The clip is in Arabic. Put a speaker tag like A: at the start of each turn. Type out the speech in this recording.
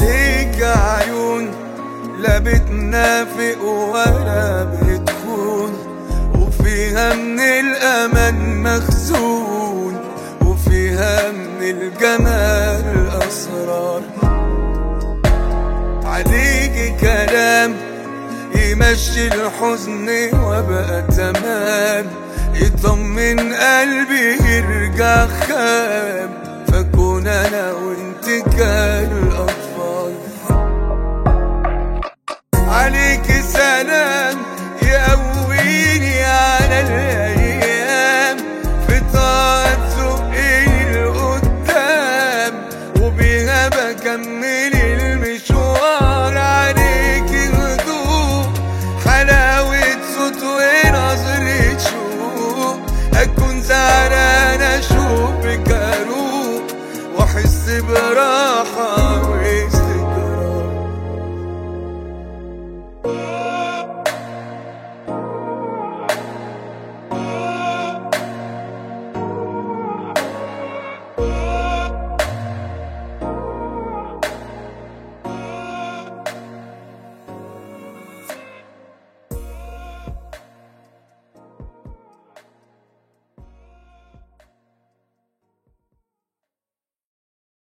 A: عليك عيون لا بتنافق ولا بتخون. وفيها من الأمان مخزون وفيها من الجمال أسرار عليك كلام يمشي الحزن وبقى تمام. يطمن قلبي يرجع خام. فكون أنا وانت كام راحة